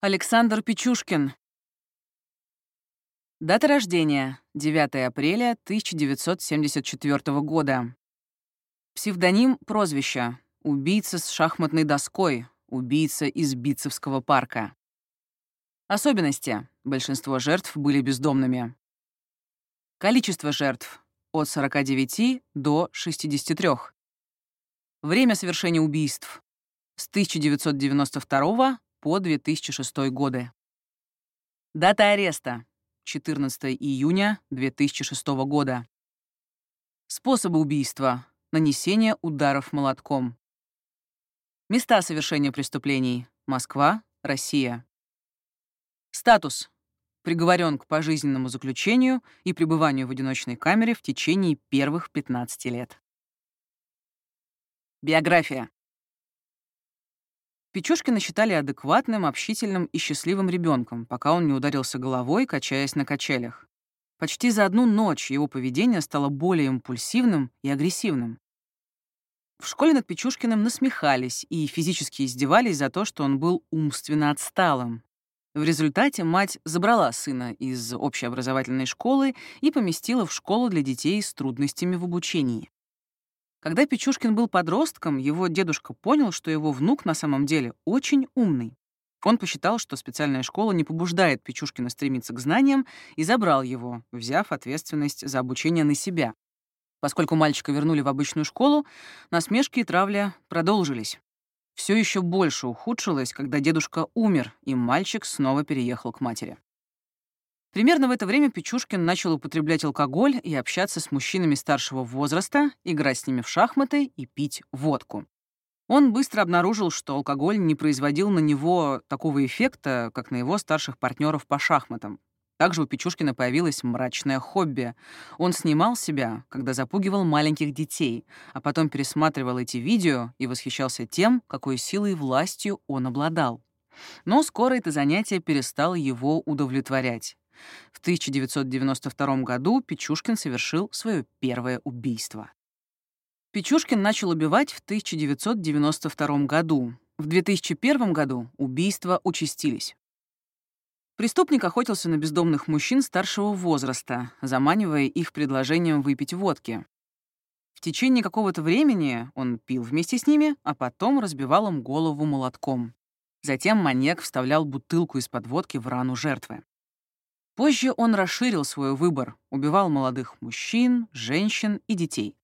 Александр Печушкин. Дата рождения — 9 апреля 1974 года. Псевдоним прозвища — убийца с шахматной доской, убийца из Битцевского парка. Особенности — большинство жертв были бездомными. Количество жертв — от 49 до 63. Время совершения убийств — с 1992 по 2006 годы. Дата ареста — 14 июня 2006 года. Способы убийства — нанесение ударов молотком. Места совершения преступлений — Москва, Россия. Статус — приговорен к пожизненному заключению и пребыванию в одиночной камере в течение первых 15 лет. Биография. Печушкина считали адекватным, общительным и счастливым ребенком, пока он не ударился головой, качаясь на качелях. Почти за одну ночь его поведение стало более импульсивным и агрессивным. В школе над Печушкиным насмехались и физически издевались за то, что он был умственно отсталым. В результате мать забрала сына из общеобразовательной школы и поместила в школу для детей с трудностями в обучении. Когда Печушкин был подростком, его дедушка понял, что его внук на самом деле очень умный. Он посчитал, что специальная школа не побуждает Печушкина стремиться к знаниям, и забрал его, взяв ответственность за обучение на себя. Поскольку мальчика вернули в обычную школу, насмешки и травля продолжились. Все еще больше ухудшилось, когда дедушка умер, и мальчик снова переехал к матери. Примерно в это время Печушкин начал употреблять алкоголь и общаться с мужчинами старшего возраста, играть с ними в шахматы и пить водку. Он быстро обнаружил, что алкоголь не производил на него такого эффекта, как на его старших партнеров по шахматам. Также у Печушкина появилось мрачное хобби. Он снимал себя, когда запугивал маленьких детей, а потом пересматривал эти видео и восхищался тем, какой силой и властью он обладал. Но скоро это занятие перестало его удовлетворять. В 1992 году Печушкин совершил свое первое убийство. Печушкин начал убивать в 1992 году. В 2001 году убийства участились. Преступник охотился на бездомных мужчин старшего возраста, заманивая их предложением выпить водки. В течение какого-то времени он пил вместе с ними, а потом разбивал им голову молотком. Затем маньяк вставлял бутылку из-под водки в рану жертвы. Позже он расширил свой выбор, убивал молодых мужчин, женщин и детей.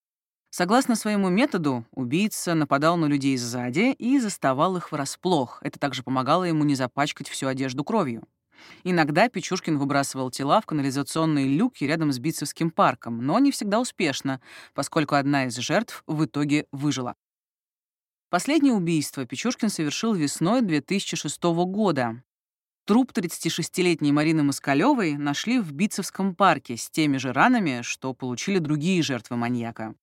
Согласно своему методу, убийца нападал на людей сзади и заставал их врасплох. Это также помогало ему не запачкать всю одежду кровью. Иногда Печушкин выбрасывал тела в канализационные люки рядом с Битцевским парком, но не всегда успешно, поскольку одна из жертв в итоге выжила. Последнее убийство Печушкин совершил весной 2006 года. Труп 36-летней Марины Москалёвой нашли в Битцевском парке с теми же ранами, что получили другие жертвы маньяка.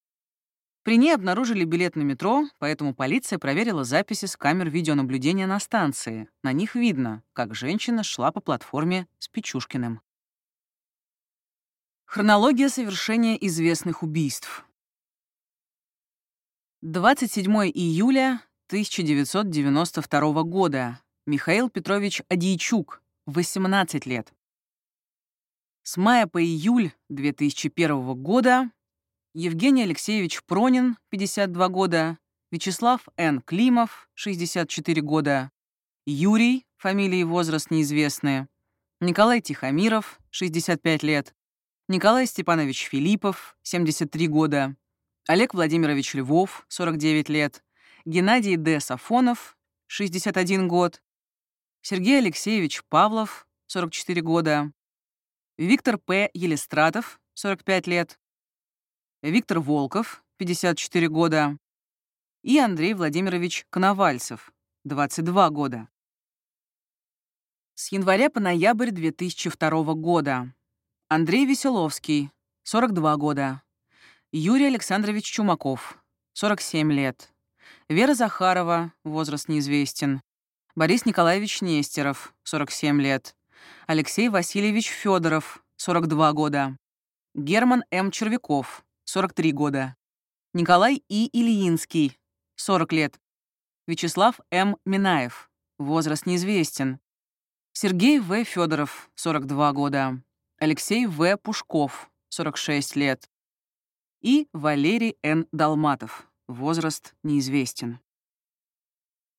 При ней обнаружили билет на метро, поэтому полиция проверила записи с камер видеонаблюдения на станции. На них видно, как женщина шла по платформе с Печушкиным. Хронология совершения известных убийств. 27 июля 1992 года. Михаил Петрович Адийчук, 18 лет. С мая по июль 2001 года Евгений Алексеевич Пронин, 52 года, Вячеслав Н. Климов, 64 года, Юрий, фамилия и возраст неизвестные, Николай Тихомиров, 65 лет, Николай Степанович Филиппов, 73 года, Олег Владимирович Львов, 49 лет, Геннадий Д. Сафонов, 61 год, Сергей Алексеевич Павлов, 44 года, Виктор П. Елистратов, 45 лет, Виктор Волков, 54 года, и Андрей Владимирович Коновальцев, 22 года. С января по ноябрь 2002 года. Андрей Веселовский, 42 года. Юрий Александрович Чумаков, 47 лет. Вера Захарова, возраст неизвестен. Борис Николаевич Нестеров, 47 лет. Алексей Васильевич Федоров, 42 года. Герман М. Червяков, 43 года. Николай И. Ильинский, 40 лет. Вячеслав М. Минаев, возраст неизвестен. Сергей В. Федоров, 42 года. Алексей В. Пушков, 46 лет. И Валерий Н. Долматов, возраст неизвестен.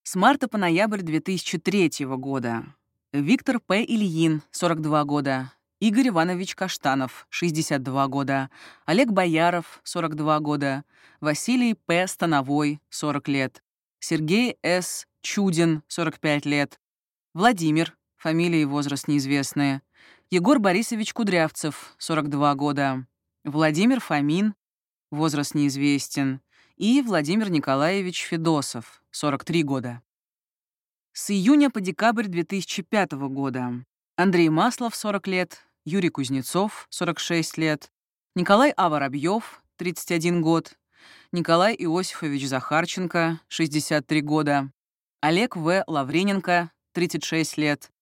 С марта по ноябрь 2003 года. Виктор П. Ильин, 42 года. Игорь Иванович Каштанов, 62 года. Олег Бояров, 42 года. Василий П. Становой, 40 лет. Сергей С. Чудин, 45 лет. Владимир, фамилия и возраст неизвестные. Егор Борисович Кудрявцев, 42 года. Владимир Фомин, возраст неизвестен. И Владимир Николаевич Федосов, 43 года. С июня по декабрь 2005 года. Андрей Маслов, 40 лет. Юрий Кузнецов, 46 лет. Николай А. Воробьев, 31 год. Николай Иосифович Захарченко, 63 года. Олег В. Лаврененко, 36 лет.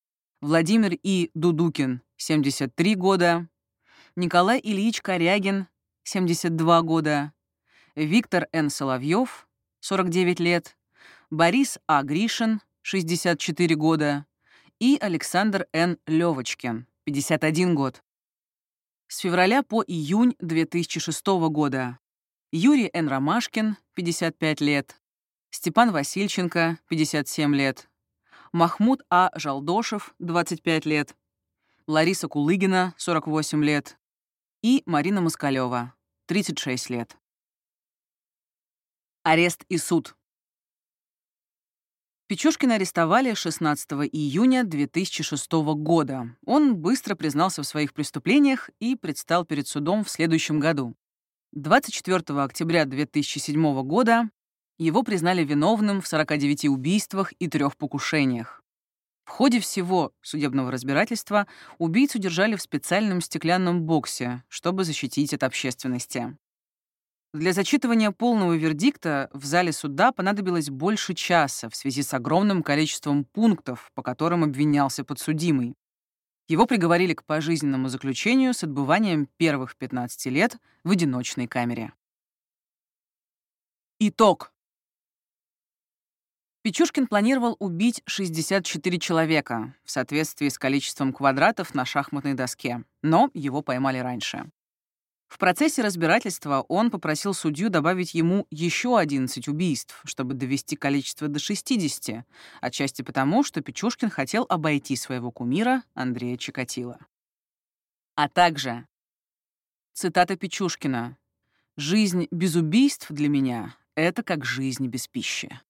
Владимир И. Дудукин, 73 года. Николай Ильич Корягин, 72 года. Виктор Н. Соловьев, 49 лет. Борис А. Гришин, 64 года. И Александр Н. Левочкин, 51 год. С февраля по июнь 2006 года. Юрий Н. Ромашкин, 55 лет. Степан Васильченко, 57 лет. Махмуд А. Жалдошев, 25 лет. Лариса Кулыгина, 48 лет. И Марина Москалева, 36 лет. Арест и суд. Печушкина арестовали 16 июня 2006 года. Он быстро признался в своих преступлениях и предстал перед судом в следующем году. 24 октября 2007 года его признали виновным в 49 убийствах и трех покушениях. В ходе всего судебного разбирательства убийцу держали в специальном стеклянном боксе, чтобы защитить от общественности. Для зачитывания полного вердикта в зале суда понадобилось больше часа в связи с огромным количеством пунктов, по которым обвинялся подсудимый. Его приговорили к пожизненному заключению с отбыванием первых 15 лет в одиночной камере. Итог. Печушкин планировал убить 64 человека в соответствии с количеством квадратов на шахматной доске, но его поймали раньше. В процессе разбирательства он попросил судью добавить ему еще 11 убийств, чтобы довести количество до 60, отчасти потому, что Печушкин хотел обойти своего кумира Андрея Чикатила. А также, цитата Печушкина, «Жизнь без убийств для меня — это как жизнь без пищи».